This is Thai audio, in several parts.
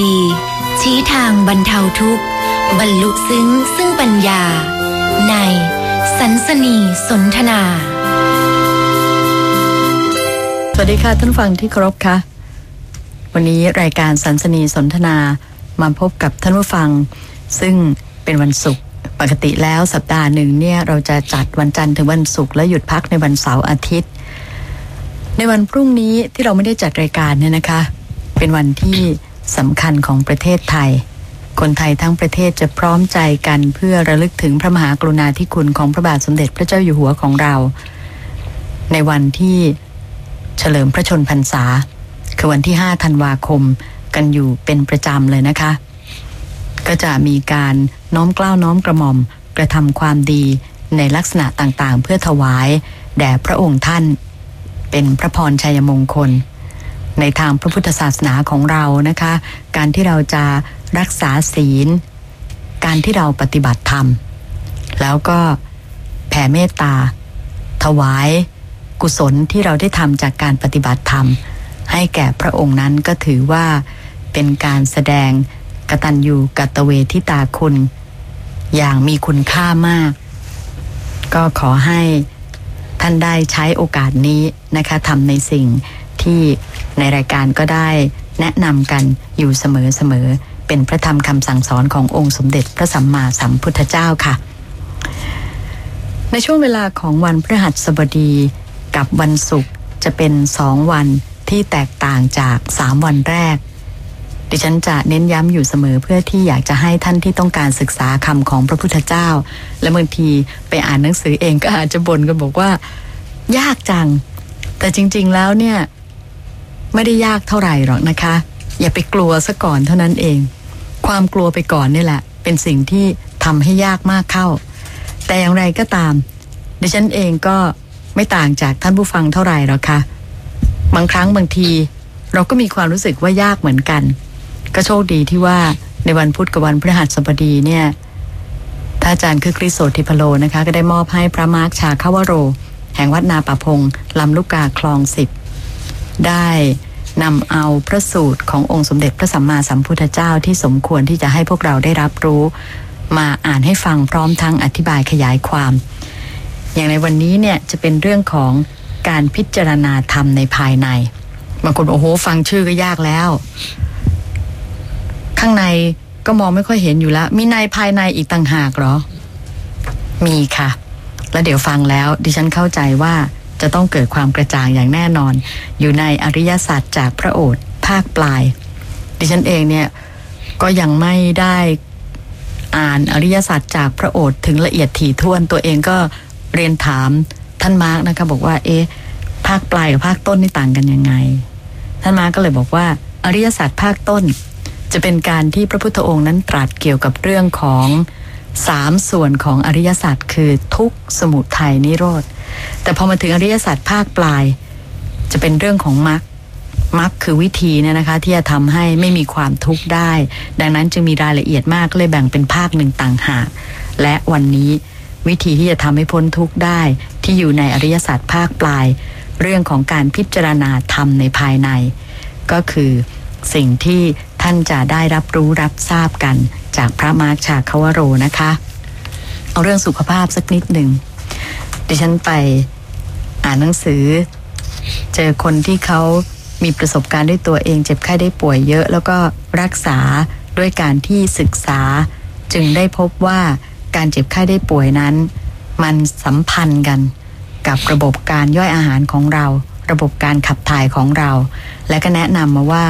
ดีๆ ชี้ทางบรรเทาทุกข์ บรรลุซึ้งซึ่งปัญญา ในสันสนีสนทนา สวัสดีค่ะท่านฟังที่เคารพค่ะ วันนี้รายการสันสนีสนทนามาพบกับท่านผู้ฟัง ซึ่งเป็นวันศุกร์ปกติแล้วสัปดาห์หนึ่งเนี่ยเราจะจัดวันจันทร์ถึงวันศุกร์และหยุดพักในวันเสาร์อาทิตย์ ในวันพรุ่งนี้ที่เราไม่ได้จัดรายการเนี่ยนะคะ เป็นวันที่ สำคัญของประเทศไทย คนไทยทั้งประเทศจะพร้อมใจกันเพื่อระลึกถึงพระมหากรุณาธิคุณของพระบาทสมเด็จพระเจ้าอยู่หัวของเรา ในวันที่เฉลิมพระชนพรรษา คือวันที่ 5 ธันวาคมกันอยู่เป็นประจำเลยนะคะ ก็จะมีการน้อมกล้าวน้อมกระหม่อมกระทำความดีในลักษณะต่างๆ เพื่อถวาย แด่พระองค์ท่าน เป็นพระพรชัยมงคล ในทางพระพุทธศาสนาของเรานะคะ การที่เราจะรักษาศีล การที่เราปฏิบัติธรรม แล้วก็แผ่เมตตา ถวาย กุศลที่เราได้ทำจากการปฏิบัติธรรม ให้แก่พระองค์นั้นก็ถือว่าเป็นการแสดงกตัญญูกตเวทิตาคุณ อย่างมีคุณค่ามาก ก็ขอให้ท่านได้ใช้โอกาสนี้นะคะทำในสิ่ง ที่ในรายการก็ได้แนะนำกันอยู่เสมอๆเป็นพระธรรมคำสั่งสอนขององค์สมเด็จพระสัมมาสัมพุทธเจ้าค่ะ ในช่วงเวลาของวันพฤหัสบดีกับวันศุกร์จะเป็นสองวันที่แตกต่างจากสามวันแรก ดิฉันจะเน้นย้ำอยู่เสมอเพื่อที่อยากจะให้ท่านที่ต้องการศึกษาคำของพระพุทธเจ้า และบางทีไปอ่านหนังสือเองก็อาจจะบ่นกันบอกว่า ยากจัง แต่จริง ๆ แล้วเนี่ย ไม่ได้ยากเท่าไหร่หรอกนะคะ อย่าไปกลัวซะก่อนเท่านั้นเอง ความกลัวไปก่อนนี่แหละ เป็นสิ่งที่ทำให้ยากมากเข้า แต่อย่างไรก็ตาม ดิฉันเองก็ไม่ต่างจากท่านผู้ฟังเท่าไหร่หรอกค่ะ บางครั้งบางที เราก็มีความรู้สึกว่ายากเหมือนกัน ก็โชคดีที่ว่าในวันพุธกับวันพฤหัสบดีเนี่ยท่านอาจารย์คือคริสโสติพโลนะคะ ก็ได้มอบให้พระมาร์คชาคาวโร แห่งวัดนาป่าพงลำลูกกาคลองสิบ ได้นำเอาพระสูตรขององค์สมเด็จพระสัมมาสัมพุทธเจ้าที่สมควรที่จะให้พวกเราได้รับรู้ มาอ่านให้ฟังพร้อมทั้งอธิบายขยายความ อย่างในวันนี้เนี่ยจะเป็นเรื่องของการพิจารณาธรรมในภายในบางคนโอ้โห ฟังชื่อก็ยากแล้ว ข้างในก็มองไม่ค่อยเห็นอยู่แล้ว มีในภายในอีกต่างหากหรอ มีค่ะ แล้วเดี๋ยวฟังแล้ว ดิฉันเข้าใจว่า จะต้องเกิดความกระจ่างอย่างแน่นอน อยู่ในอริยศาสัจจากพระโอษฐ์ภาคปลาย ดิฉันเองเนี่ยก็ยังไม่ได้อ่านอริยศาสัจจากพระโอษฐ์ถึงละเอียดถี่ถ้วนตัวเองก็เรียนถามท่านมาร์กนะคะบอกว่า เอ๊ะภาคปลายกับภาคต้นนี่ต่างกันยังไง ท่านมาร์กก็เลยบอกว่า อริยศาสัจภาคต้น จะเป็นการที่พระพุทธองค์นั้นตรัสเกี่ยวกับเรื่องของสามส่วนของอริยศาสัจคือทุกสมุทัยนิโรธ แต่พอมาถึงอริยสัจภาคปลาย จะเป็นเรื่องของมรรคมรรคคือวิธีเนี่ยนะคะ ที่จะทำให้ไม่มีความทุกข์ได้ ดังนั้นจึงมีรายละเอียดมากก็เลยแบ่งเป็นภาคหนึ่งต่างหากและวันนี้วิธีที่จะทำให้พ้นทุกข์ได้ ที่อยู่ในอริยสัจภาคปลาย เรื่องของการพิจารณาธรรมในภายใน ก็คือสิ่งที่ท่านจะได้รับรู้รับทราบกันจากพระมาร์คชาคาวโรนะคะ เอาเรื่องสุขภาพสักนิดหนึ่ง ดิฉันไปอ่านหนังสือ เจอคนที่เขามีประสบการณ์ด้วยตัวเองเจ็บไข้ได้ป่วยเยอะ แล้วก็รักษาด้วยการที่ศึกษา จึงได้พบว่าการเจ็บไข้ได้ป่วยนั้น มันสัมพันธ์กันกับระบบการย่อยอาหารของเรา ระบบการขับถ่ายของเรา และก็แนะนำมาว่า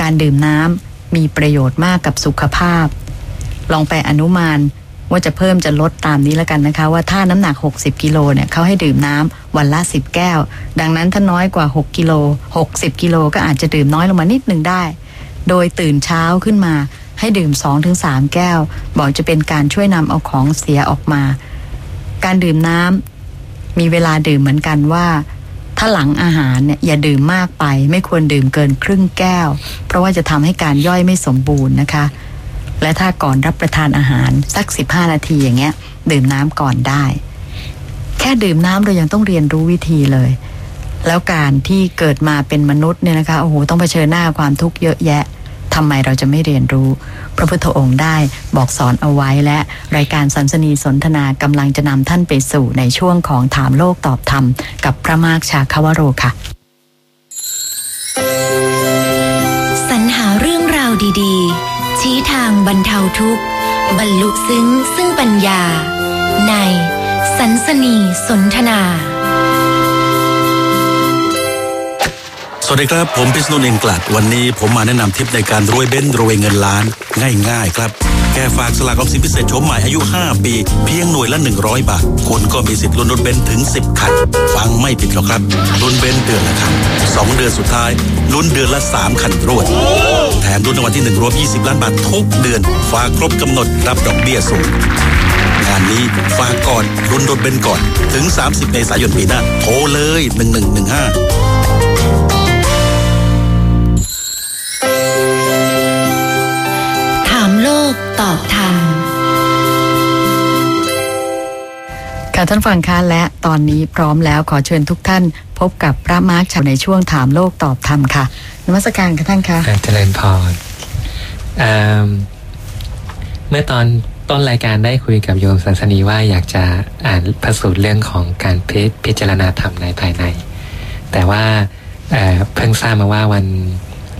การดื่มน้ำมีประโยชน์มากกับสุขภาพ ลองไปอนุมาน ว่าจะเพิ่มจะลดตามนี้แล้วกันนะคะ ว่าถ้าน้ำหนัก 60 กิโลเนี่ยเขาให้ดื่มน้ำวันละ 10 แก้ว ดังนั้นถ้าน้อยกว่า 6 กิโล 60 กิโลก็อาจจะดื่มน้อยลงมานิดหนึ่งได้ โดยตื่นเช้าขึ้นมา ให้ดื่ม 2-3 แก้ว บอกจะเป็นการช่วยนำเอาของเสียออกมา การดื่มน้ำมีเวลาดื่มเหมือนกันว่าถ้าหลังอาหารเนี่ยอย่าดื่มมากไป ไม่ควรดื่มเกินครึ่งแก้ว เพราะว่าจะทำให้การย่อยไม่สมบูรณ์นะคะ และถ้าก่อนรับประทานอาหารสัก 15 นาทีอย่างเงี้ย ดื่มน้ำก่อนได้ แค่ดื่มน้ำเรายังต้องเรียนรู้วิธีเลย แล้วการที่เกิดมาเป็นมนุษย์เนี่ยนะคะโอ้โหต้องเผชิญหน้าความทุกข์เยอะแยะทำไมเราจะไม่เรียนรู้ พระพุทธองค์ได้บอกสอนเอาไว้และรายการสันสนีสนทนากำลังจะนำท่านไปสู่ในช่วงของถามโลกตอบธรรม กับพระมากชาคาวโรค่ะสรรหาเรื่องราวดี ๆ ชี้ทางบรรเทาทุกข์ บรรลุซึ้งซึ่งปัญญา ใน ศันสนีย์สนทนา สวัสดีครับ ผมพิษณุเองกลัดวันนี้ผมมาแนะนำทิปในการรวยเบนซ์รวยเงินล้านง่าย ๆ ครับ แค่ฝากสลากออมสินพิเศษชุดใหม่อายุ 5 ปี เพียงหน่วยละ 100 บาทคุณก็มีสิทธิ์ลุ้นรถเบนซ์ถึง 10 คัน ฟังไม่ผิดหรอกครับลุ้นเบนซ์เดือนละคัน2เดือนสุดท้ายลุ้นเดือนละ 3 คันรวด แถมลุ้นรางวัลที่ 1 รวม 20 ล้านบาททุกเดือน ฝากครบกำหนดรับดอกเบี้ยสูงงานนี้ฝากก่อนลุ้นรถเบนซ์ก่อนถึง 30 เมษายนปีหน้าโทรเลย 1115 กตอบธรรมค่ะท่านฟังคะและตอนนี้พร้อมแล้วขอเชิญทุกท่าน พบกับพระมาร์คชาในช่วงถามโลกตอบธรรมค่ะนมัสการค่ะท่านคะอ่าเจริญพรอ่าเมื่อตอนต้นรายการได้คุยกับโยมสันสนีว่าอยากจะอ่านพระสูตรเรื่องของการพิพิจารณาธรรมในภายใน แต่ว่าเอ่อเพิ่งทราบมาว่าวัน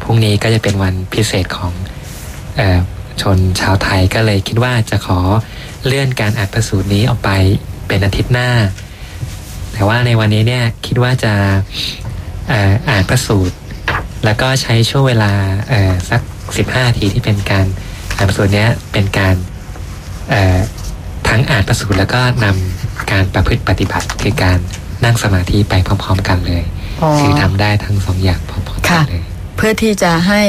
พรุ่งนี้ก็จะเป็นวันพิเศษของเออ ชนชาวไทยก็เลยคิดว่าจะขอเลื่อนการอ่านพระสูตรนี้ออกไปเป็นอาทิตย์หน้า แต่ว่าในวันนี้เนี่ยคิดว่าจะเอ่ออ่านพระสูตร แล้วก็ใช้ช่วงเวลาเอ่อสักสิบห้าทีที่เป็นการอ่านพระสูตรเนี้ยเป็นการเอ่อทั้งอ่านพระสูตรแล้วก็นำการประพฤติปฏิบัติคือการนั่งสมาธิไปพร้อม ๆ กันเลยอ๋อคือทำได้ทั้งสองอย่างพร้อมๆกัค่ะนเลย เพื่อที่จะให้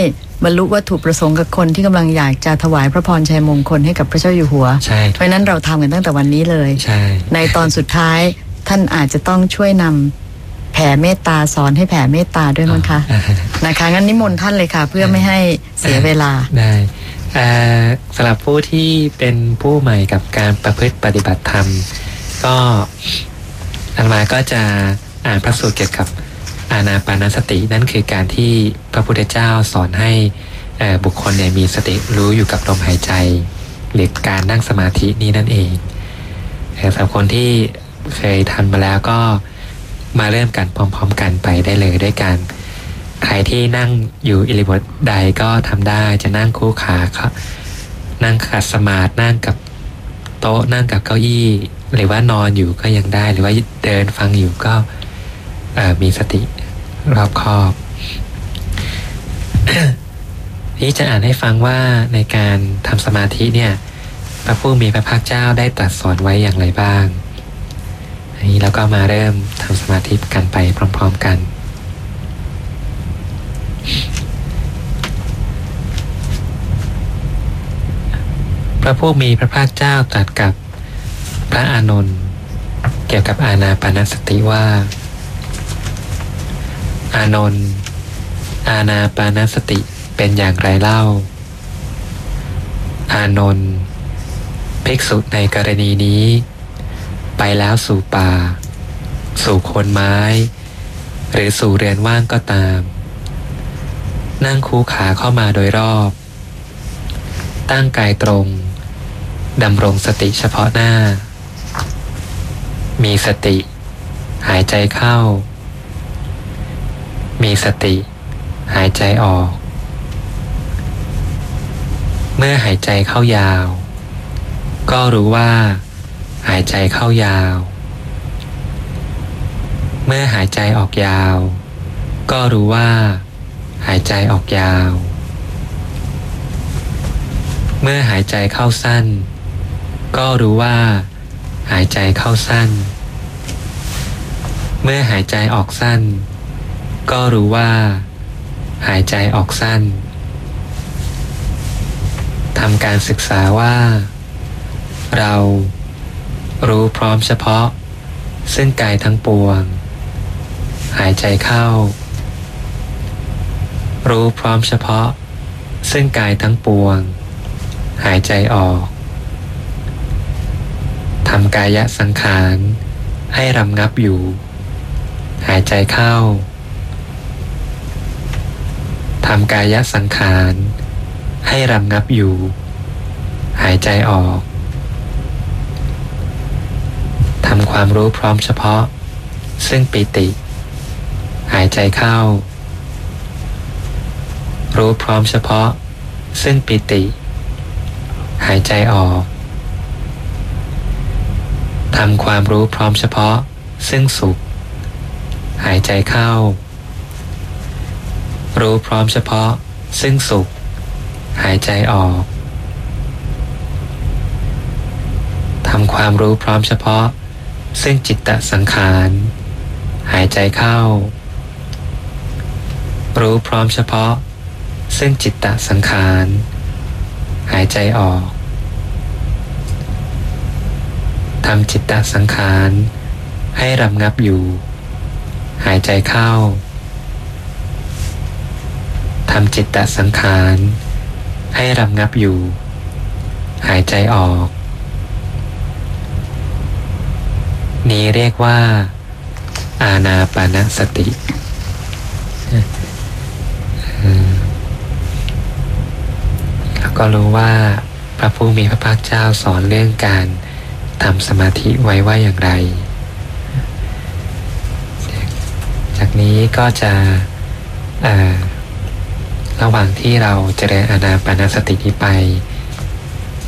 บรรลุวัตถุประสงค์กับคนที่กำลังอยากจะถวายพระพรชัยมงคลให้กับพระเจ้าอยู่หัวใช่เพราะฉะนั้นเราทำกันตั้งแต่วันนี้เลยใช่ในตอนสุดท้ายท่านอาจจะต้องช่วยนำแผ่เมตตาสอนให้แผ่เมตตาด้วยมั้งคะอ่าฮะนะคะงั้นนิมนต์ท่านเลยค่ะ เพื่อไม่ให้เสียเวลาได้เอ่อสำหรับผู้ที่เป็นผู้ใหม่กับการประพฤติปฏิบัติธรรม ก็อันมาก็จะอ่านพระสูตรเกี่ยวกับ อานาปานสตินั่นคือการที่พระพุทธเจ้าสอนให้บุคคลเนี่ยมีสติรู้อยู่กับลมหายใจ หรือการนั่งสมาธินี้นั่นเองเอ่สำหรับคนที่เคยทำมาแล้วก็มาเริ่มกันพร้อม ๆ กันไปได้เลยด้วยการใครที่นั่งอยู่อิริบทใดก็ทำได้จะนั่งคู่ขาครับนั่งขัดสมาธินั่งกับโต๊ะนั่งกับเก้าอี้ หรือว่านอนอยู่ก็ยังได้หรือว่าเดินฟังอยู่ก็มีสติ รอบคอบนี่จะอ่านให้ฟังว่าในการทำสมาธิเนี่ย พระผู้มีพระภาคเจ้าได้ตรัสสอนไว้อย่างไรบ้าง อันนี้เราก็มาเริ่มทำสมาธิกันไปพร้อม ๆกัน พระผู้มีพระภาคเจ้าตรัสกับพระอานนท์เกี่ยวกับอาณาปานสติว่า อานนท์อาณาปานสติเป็นอย่างไรเล่า อานนท์ภิกษุในกรณีนี้ ไปแล้วสู่ป่า สู่โคนไม้ หรือสู่เรือนว่างก็ตาม นั่งคูขาเข้ามาโดยรอบ ตั้งกายตรงดำรงสติเฉพาะหน้า มีสติ หายใจเข้า มีสติ หายใจออก เมื่อหายใจเข้ายาว ก็รู้ว่า หายใจเข้ายาว เมื่อหายใจออกยาว ก็รู้ว่า หายใจออกยาว เมื่อหายใจเข้าสั้น ก็รู้ว่า หายใจเข้าสั้น เมื่อหายใจออกสั้น ก็รู้ว่า หายใจออกสั้นทำการศึกษาว่า เรารู้พร้อมเฉพาะ ซึ่งกายทั้งปวง หายใจเข้า รู้พร้อมเฉพาะ ซึ่งกายทั้งปวง หายใจออกทำกายะสังขารให้รำงับอยู่ หายใจเข้า ทำกายสังขาร ให้รำงับอยู่ หายใจออกทำความรู้พร้อมเฉพาะ ซึ่งปิติ หายใจเข้า รู้พร้อมเฉพาะ ซึ่งปิติ หายใจออกทำความรู้พร้อมเฉพาะ ซึ่งสุข หายใจเข้า รู้พร้อมเฉพาะ ซึ่งสุข หายใจออกทำความรู้พร้อมเฉพาะ ซึ่งจิตตสังขาร หายใจเข้า รู้พร้อมเฉพาะ ซึ่งจิตตสังขาร หายใจออกทำจิตตสังขาร ให้รำงับอยู่ หายใจเข้า ทำจิตตสังขาร ให้รำงับอยู่ หายใจออก นี้เรียกว่า อาณาปานสติแล้วก็รู้ว่าพระผู้มีพระภาคเจ้าสอนเรื่องการทำสมาธิไว้ว่าอย่างไร จากนี้ก็จะ ระหว่างที่เราเจริญอานาปานสตินี้ไป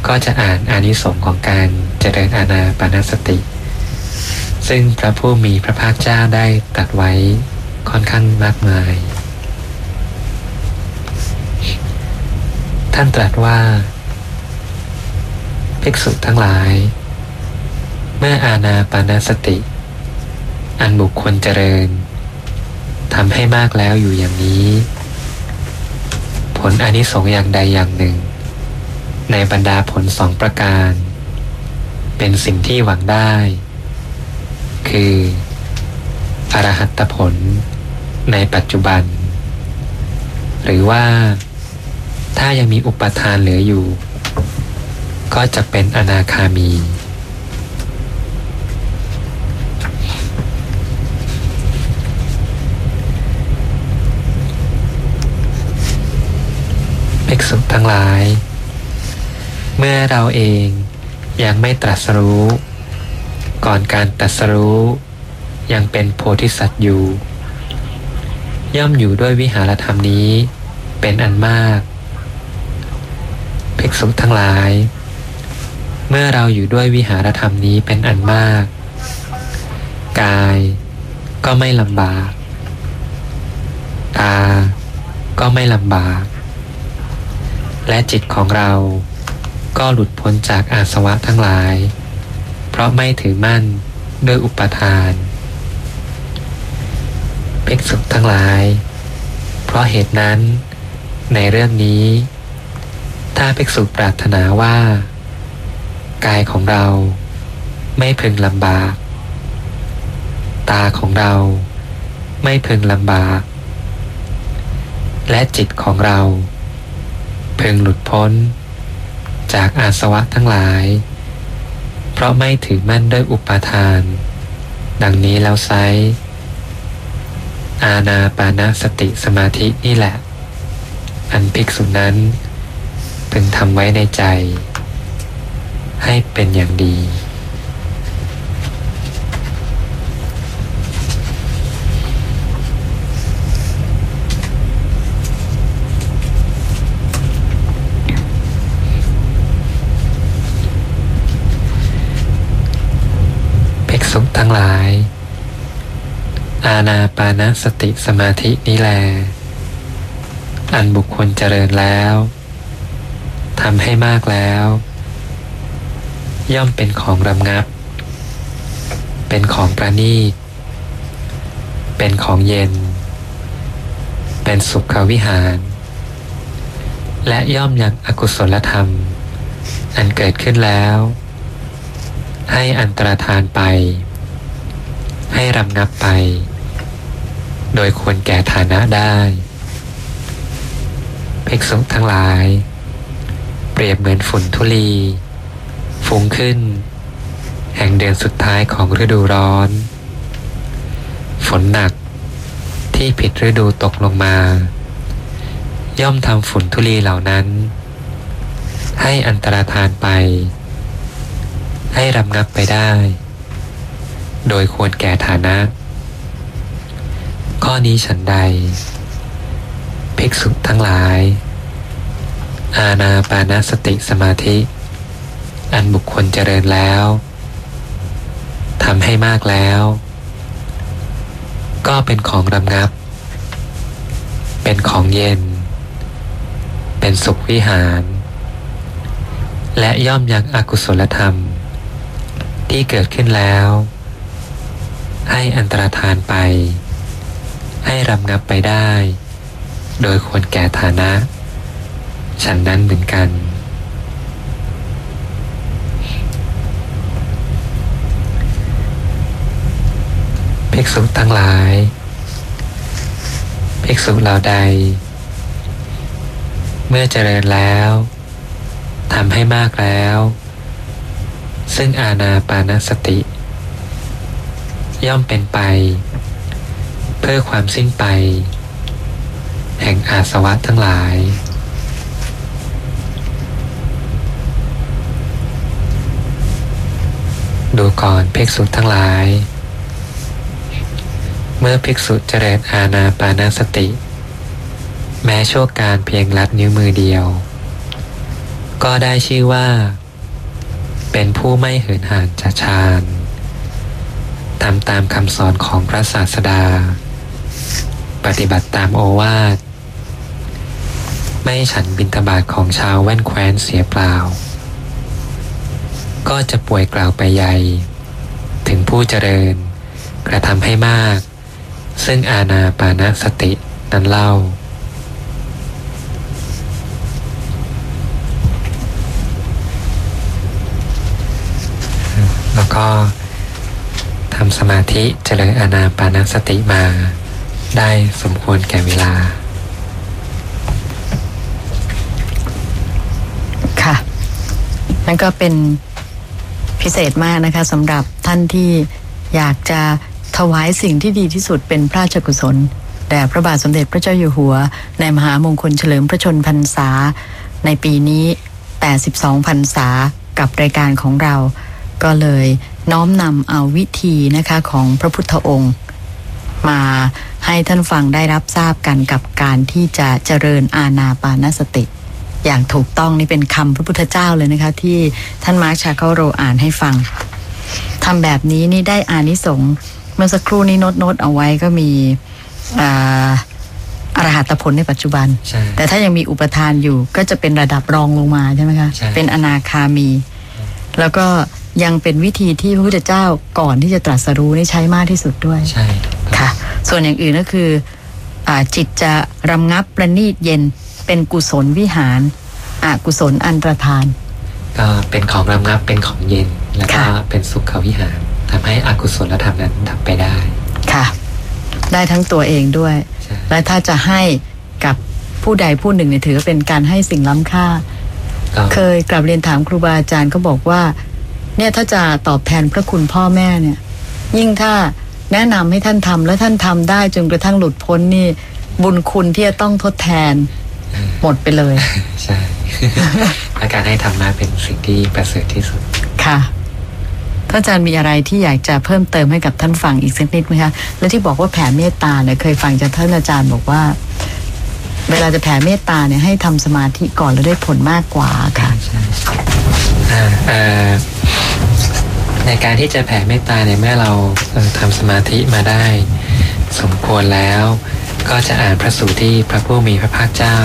ก็จะอ่านอานิสงส์ของการเจริญอานาปานสติ ซึ่งพระผู้มีพระภาคเจ้าได้ตัดไว้ค่อนข้างมากมาย ท่านตรัสว่า ภิกษุทั้งหลาย เมื่ออาณาปานสติ อันบุคคลเจริญทำให้มากแล้วอยู่อย่างนี้ ผลอนิสงส์อย่างใดอย่างหนึ่ง ในบรรดาผลสองประการ เป็นสิ่งที่หวังได้ คืออรหัตผลในปัจจุบัน หรือว่าถ้ายังมีอุปทานเหลืออยู่ ก็จะเป็นอนาคามีภิ กษุทั้งหลาย เมื่อเราเองยังไม่ตรัสรู้ ก่อนการตรัสรู้ ยังเป็นโพธิสัตว์อยู่ ย่อมอยู่ด้วยวิหารธรรมนี้เป็นอันมากภิกษุทั้งหลาย เมื่อเราอยู่ด้วยวิหารธรรมนี้เป็นอันมาก กายก็ไม่ลำบาก ตา ก็ไม่ลำบาก และจิตของเรา ก็หลุดพ้นจากอาสวะทั้งหลาย เพราะไม่ถือมั่นด้วยอุปทานภิกษุทั้งหลาย เพราะเหตุนั้น ในเรื่องนี้ ถ้าภิกษุปรารถนาว่า กายของเราไม่พึงลำบาก ตาของเราไม่พึงลำบาก และจิตของเรา พึงหลุดพ้น จากอาสวะทั้งหลาย เพราะไม่ถือมั่นด้วยอุปาทาน ดังนี้แล้วไซอาณาปานาสติสมาธินี่แหละ อันภิกษุนั้นพึงทำไว้ในใจ ให้เป็นอย่างดีสุ ทั้งหลาย อาณาปานสติสมาธินี้แล อันบุคคลเจริญแล้วทำให้มากแล้ว ย่อมเป็นของรำงับ เป็นของประณีต เป็นของเย็น เป็นสุขวิหาร และย่อมยังอกุศลธรรม อันเกิดขึ้นแล้ว ให้อันตรธานไป ให้รำงับไป โดยควรแก่ฐานะได้ภิกษุทั้งหลาย เปรียบเหมือนฝุ่นทุลี ฟุ้งขึ้น แห่งเดือนสุดท้ายของฤดูร้อน ฝนหนักที่ผิดฤดูตกลงมา ย่อมทำฝุ่นทุลีเหล่านั้น ให้อันตรธานไป ให้รำงับไปได้ โดยควรแก่ฐานะ ข้อนี้ฉันใด ภิกษุทั้งหลาย อาณาปานสติสมาธิ อันบุคคลเจริญแล้วทำให้มากแล้ว ก็เป็นของรำงับ เป็นของเย็น เป็นสุขวิหาร และย่อมยังอกุศลธรรม ที่เกิดขึ้นแล้ว ให้อันตรธานไป ให้รำงับไปได้ โดยควรแก่ฐานะ ฉันนั้นเหมือนกัน ภิกษุทั้งหลาย ภิกษุเหล่าใด เมื่อเจริญแล้วทำให้มากแล้ว ซึ่งอาณาปานสติ ย่อมเป็นไป เพื่อความสิ้นไป แห่งอาสวะทั้งหลาย ดูก่อนภิกษุทั้งหลาย เมื่อภิกษุเจริญอาณาปานสติ แม้ชั่วการเพียงลัดนิ้วมือเดียว ก็ได้ชื่อว่า เป็นผู้ไม่เหินห่างจากฌาน ทำตามคำสอนของพระศาสดา ปฏิบัติตามโอวาท ไม่ฉันบินทบาทของชาวแว่นแคว้นเสียเปล่า ก็จะป่วยกล่าวไปใหญ่ ถึงผู้เจริญ กระทำให้มาก ซึ่งอาณาปานสตินั้นเล่าแล้วก็ำสมาธิเจริญอาณาปานสติมา ได้สมควรแก่เวลา ค่ะ นั่นก็เป็นพิเศษมากนะคะสำหรับท่านที่อยากจะถวายสิ่งที่ดีที่สุดเป็นพระราชกุศลแด่พระบาทสมเด็จพระเจ้าอยู่หัว ในมหามงคลเฉลิมพระชนพรรษา ในปีนี้ 82พรรษากับรายการของเรา ก็เลย น้อมนำเอาวิธีนะคะของพระพุทธองค์ มาให้ท่านฟังได้รับทราบกันกับการที่จะเจริญอาณาปานสติอย่างถูกต้องนี่เป็นคำพระพุทธเจ้าเลยนะคะ ที่ท่านมาร์คชาเคาโรอ่านให้ฟังทำแบบนี้นี่ได้อานิสงส์เมื่อสักครู่นี้โน้ตโน้ตเอาไว้ก็มีอ่าอรหัตผลในปัจจุบันใช่แต่ถ้ายังมีอุปาทานอยู่ก็จะเป็นระดับรองลงมาใช่ไหมคะใช่เป็นอนาคามี แล้วก็ ยังเป็นวิธีที่พระพุทธเจ้าก่อนที่จะตรัสรู้นี่ใช้มากที่สุดด้วยใช่ค่ะ ส่วนอย่างอื่นก็คืออาจิตจะรำงับประณีตเย็นเป็นกุศลวิหารอกุศลอันตรธาน ก็เป็นของรำงับเป็นของเย็นแล้วก็ค่ะเป็นสุขวิหารทำให้อกุศลธรรมนั้นดับไปได้ค่ะ ได้ทั้งตัวเองด้วยใช่และถ้าจะให้กับผู้ใดผู้หนึ่งเนี่ยถือว่าเป็นการให้สิ่งล้ำค่าก็เคยกลับเรียนถามครูบาอาจารย์ก็บอกว่า เนี่ยถ้าจะตอบแทนพระคุณพ่อแม่เนี่ย ยิ่งถ้าแนะนำให้ท่านทำและท่านทำได้จนกระทั่งหลุดพ้นนี่ บุญคุณที่จะต้องทดแทน หมดไปเลย ใช่และการให้ธรรมะเป็นสิ่งที่ประเสริฐที่สุดค่ะท่านอาจารย์มีอะไรที่อยากจะเพิ่มเติมให้กับท่านฟังอีกสักนิดไหมคะและที่บอกว่าแผ่เมตตาเนี่ยเคยฟังจากท่านอาจารย์บอกว่า เวลาจะแผ่เมตตาเนี่ยให้ทำสมาธิก่อนแล้วได้ผลมากกว่าค่ะ ในการที่จะแผ่เมตตาเนี่ยเมื่อเราทำสมาธิมาได้ สมควรแล้ว ก็จะอ่านพระสูตรที่พระผู้มีพระภาคเจ้า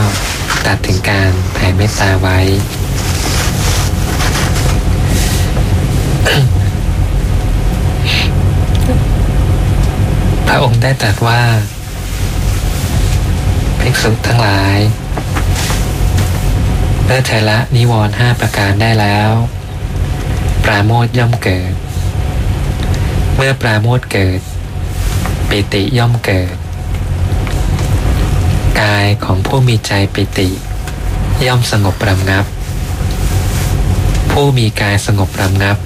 ตัดถึงการแผ่เมตตาไว้ พระองค์ได้ตรัสว่าภิกษุทั้งหลาย เมื่อเธอละนิวรณ์ห้าประการได้แล้ว ปราโมทย่อมเกิด เมื่อปราโมทเกิด ปิติย่อมเกิด กายของผู้มีใจปิติ ย่อมสงบระงับ ผู้มีกายสงบระงับ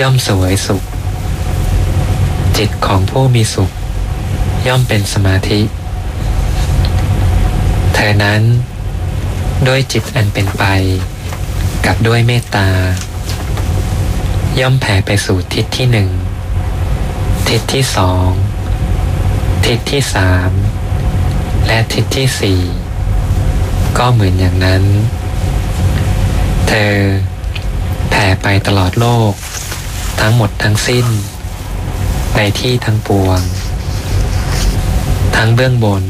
ย่อมสวยสุข จิตของผู้มีสุข ย่อมเป็นสมาธิ เธอนั้น ด้วยจิตอันเป็นไป กับด้วยเมตตา ย่อมแผ่ไปสู่ทิศที่หนึ่ง ทิศที่สอง ทิศที่สาม และทิศที่สี่ ก็เหมือนอย่างนั้น เธอ แผ่ไปตลอดโลก ทั้งหมดทั้งสิ้น ในที่ทั้งปวง ทั้งเบื้องบน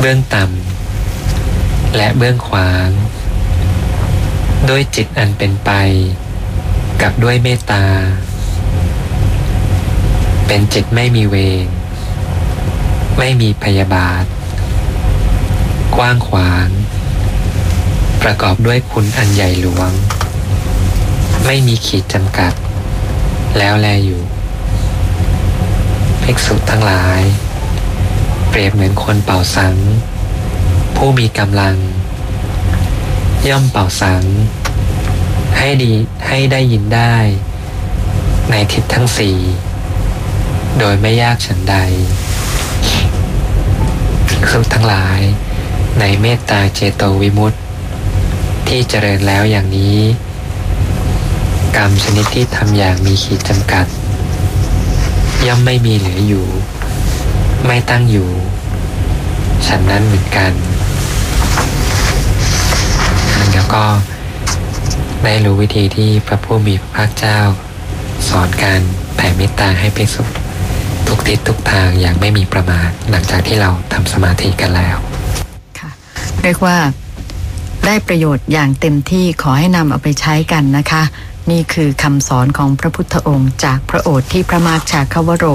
เบื้องต่ำ และเบื้องขวาง ด้วยจิตอันเป็นไป กับด้วยเมตตา เป็นจิตไม่มีเวรไม่มีพยาบาท กว้างขวาง ประกอบด้วยคุณอันใหญ่หลวง ไม่มีขีดจำกัด แล้วแลอยู่ภิกษุทั้งหลาย เปรียบเหมือนคนเป่าสัง ผู้มีกำลัง ย่อมเป่าสัง ให้ดีให้ได้ยินได้ ในทิศทั้งสี่โดยไม่ยากฉันใดภิกษุทั้งหลาย ในเมตตาเจโตวิมุตติ ที่เจริญแล้วอย่างนี้ กรรมชนิดที่ทำอย่างมีขีดจำกัด ย่อมไม่มีเหลืออยู่ ไม่ตั้งอยู่ ฉันนั้นเหมือนกัน ก็ได้รู้วิธีที่พระผู้มีพระภาคเจ้า สอนการแผ่เมตตาให้ไปสู่ทุกทิศทุกทางอย่างไม่มีประมาทหลังจากที่เราทำสมาธิกันแล้วค่ะเรียกว่าได้ประโยชน์อย่างเต็มที่ขอให้นำเอาไปใช้กันนะคะ นี่คือคำสอนของพระพุทธองค์จากพระโอษฐ์ที่พระมารชาคาวโร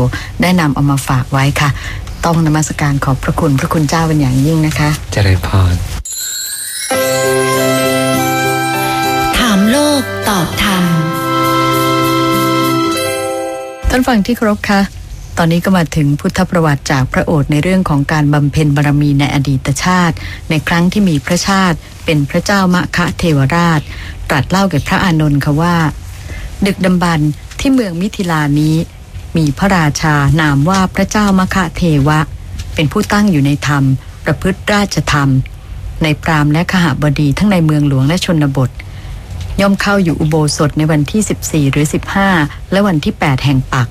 ได้นำเอามาฝากไว้ค่ะ ต้องนมัสการขอบพระคุณพระคุณเจ้าเป็นอย่างยิ่งนะคะ เจริญพร กตอบธรรม ท่านฟังที่เคารพคะ ตอนนี้ก็มาถึงพุทธประวัติจากพระโอษฐ์ในเรื่องของการบำเพ็ญบารมีในอดีตชาติ ในครั้งที่มีพระชาติ เป็นพระเจ้ามะคะเทวราช ตรัสเล่าแก่พระอานนท์ค่ะว่า ดึกดำบรรที่เมืองมิถิลานี้ มีพระราชานามว่าพระเจ้ามะคะเทวะ เป็นผู้ตั้งอยู่ในธรรม ประพฤติราชธรรม ในปรามและขหบดีทั้งในเมืองหลวงและชนบท ย่อมเข้าอยู่อุโบสถในวันที่ 14 หรือ 15 และวันที่ 8 แห่งปัก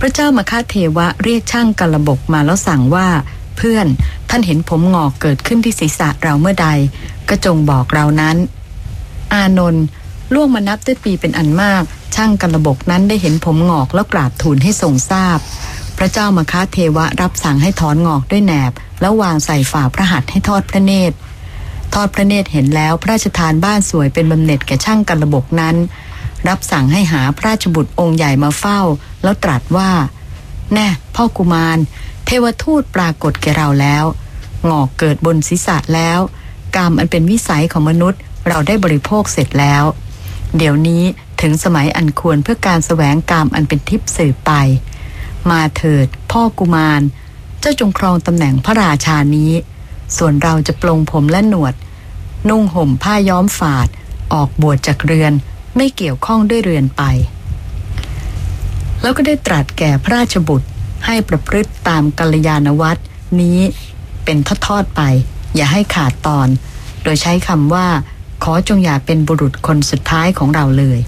พระเจ้ามคาเทวะเรียกช่างกระบกมาแล้วสั่งว่า เพื่อนท่านเห็นผมงอกเกิดขึ้นที่ศีรษะเราเมื่อใด ก็จงบอกเรานั้น อานนท์ล่วงมานับด้วยปีเป็นอันมาก ช่างกระบกนั้นได้เห็นผมงอกแล้วกราบทูลให้ทรงทราบ พระเจ้ามคาเทวะรับสั่งให้ถอนงอกด้วยแหนบ แล้ววางใส่ฝ่าพระหัตถ์ให้ทอดพระเนตร ทอดพระเนตรเห็นแล้ว พระราชทานบ้านสวยเป็นบำเหน็จแก่ช่างกระบกนั้น รับสั่งให้หาพระราชบุตรองค์ใหญ่มาเฝ้า แล้วตรัสว่า แน่พ่อกุมาร เทวทูตปรากฏแก่เราแล้ว หงอกเกิดบนศีรษะแล้ว กรรมอันเป็นวิสัยของมนุษย์ เราได้บริโภคเสร็จแล้ว เดี๋ยวนี้ถึงสมัยอันควรเพื่อการแสวงกรรมอันเป็นทิพย์สืบไป มาเถิด พ่อกุมาร เจ้าจงครองตำแหน่งพระราชานี้ส่วนเราจะปลงผมและหนวด นุ่งห่มผ้าย้อมฝาด ออกบวชจากเรือนไม่เกี่ยวข้องด้วยเรือนไป แล้วก็ได้ตรัสแก่พระราชบุตรให้ประพฤติตามกัลยาณวัตรนี้เป็นทอดๆไป อย่าให้ขาดตอน โดยใช้คำว่า ขอจงอย่าเป็นบุรุษคนสุดท้ายของเราเลย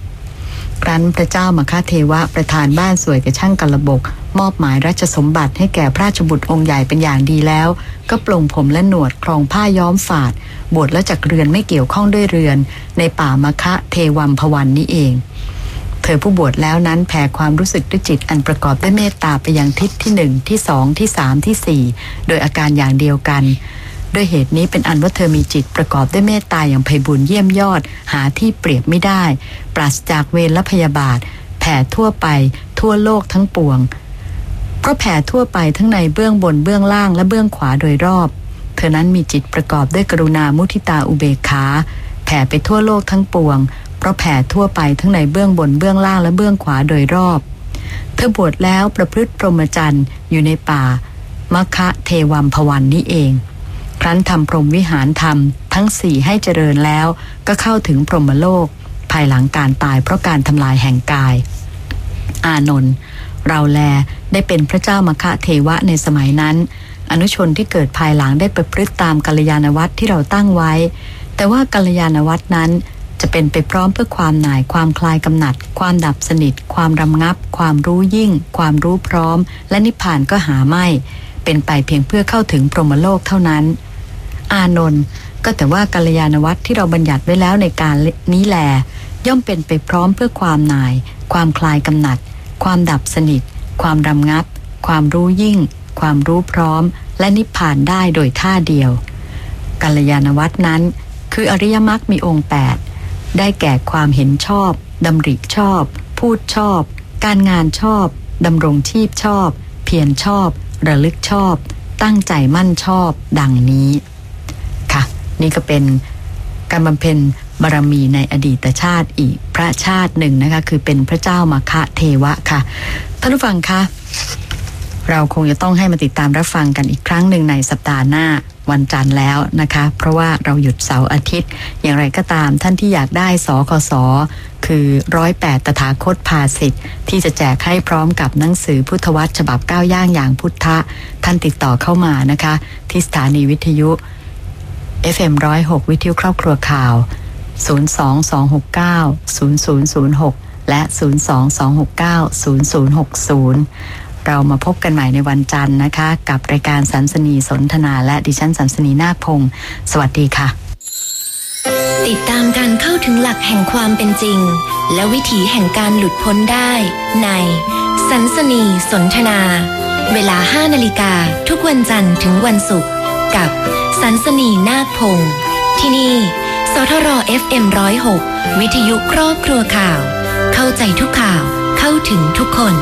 ครั้นพระเจ้ามคาเทวะประธานบ้านสวยกับช่างกระบก มอบหมายราชสมบัติให้แก่พระราชบุตรองค์ใหญ่เป็นอย่างดีแล้ว ก็ปลงผมและหนวดครองผ้าย้อมฝาด บวชแล้วจากเรือนไม่เกี่ยวข้องด้วยเรือน ในป่ามคะเทวัมพวันนี้เองเธอผู้บวชแล้วนั้นแผ่ความรู้สึกด้วยจิตอันประกอบด้วยเมตตาไปยังทิศที่หนึ่งที่สองที่สามที่สี่โดยอาการอย่างเดียวกัน ด้วยเหตุนี้เป็นอันว่าเธอมีจิตประกอบด้วยเมตตาอย่างไพบุญเยี่ยมยอด หาที่เปรียบไม่ได้ ปราศจากเวรและพยาบาท แผ่ทั่วไป ทั่วโลกทั้งปวงเพราะแผ่ทั่วไปทั้งในเบื้องบนเบื้องล่างและเบื้องขวาโดยรอบ เธอนั้นมีจิตประกอบด้วยกรุณามุทิตาอุเบกขา แผ่ไปทั่วโลกทั้งปวง เพราะแผ่ทั่วไปทั้งในเบื้องบนเบื้องล่างและเบื้องขวาโดยรอบ เธอบวชแล้วประพฤติพรหมจรรย์อยู่ในป่ามคะเทวัมพวันนี้เอง ครั้นทำพรหมวิหารธรรมทั้งสี่ให้เจริญแล้ว ก็เข้าถึงพรหมโลก ภายหลังการตายเพราะการทำลายแห่งกาย อานนท์เราแลได้เป็นพระเจ้ามคะเทวะในสมัยนั้น อนุชนที่เกิดภายหลังได้ประพฤติตามกัลยาณวัตรที่เราตั้งไว้ แต่ว่ากัลยาณวัตรนั้นจะเป็นไปพร้อมเพื่อความหน่ายความคลายกำหนัด ความดับสนิท ความรำงับ ความรู้ยิ่ง ความรู้พร้อม และนิพพานก็หาไม่ เป็นไปเพียงเพื่อเข้าถึงพรหมโลกเท่านั้น อานนท์ก็แต่ว่ากัลยาณวัตรที่เราบัญญัติไว้แล้วในการนี้แล ย่อมเป็นไปพร้อมเพื่อความนาย ความคลายกำหนัด ความดับสนิท ความรำงับ ความรู้ยิ่ง ความรู้พร้อม และนิพพานได้โดยท่าเดียว กัลยาณวัตรนั้น คืออริยมรรคมีองค์ 8 ได้แก่ความเห็นชอบดำริชอบ พูดชอบ การงานชอบดำรงชีพชอบ เพียรชอบ ระลึกชอบ ตั้งใจมั่นชอบ ดังนี้ นี่ก็เป็นการบำเพ็ญบารมีในอดีตชาติอีกพระชาติหนึ่งนะคะ คือเป็นพระเจ้ามาคะเทวะค่ะท่านผู้ฟังคะเราคงจะต้องให้มาติดตามรับฟังกันอีกครั้งหนึ่งในสัปดาห์หน้าวันจันทร์แล้วนะคะ เพราะว่าเราหยุดเสาร์อาทิตย์ อย่างไรก็ตามท่านที่อยากได้สคสคือร้อยแปดตถาคตภาสิทธิ์ที่จะแจกให้พร้อมกับหนังสือพุทธวัตรฉบับก้าวย่างอย่างพุทธะ ท่านติดต่อเข้ามานะคะ ที่สถานีวิทยุ FM 106 วิทยุครอบครัวข่าว 022690006 และ 022690060 เรามาพบกันใหม่ในวันจันทร์นะคะ กับรายการสันสนีสนทนาและดิฉันสันสนีนาคพงศ์สวัสดีค่ะ ติดตามการเข้าถึงหลักแห่งความเป็นจริง และวิถีแห่งการหลุดพ้นได้ ในสันสนีสนทนา เวลา 5นาฬิกาทุกวันจันทร์ถึงวันศุกร์กับ สันสนีนาคพงศ์ที่นี่ สทร FM 106 วิทยุครอบครัวข่าว เข้าใจทุกข่าว เข้าถึงทุกคน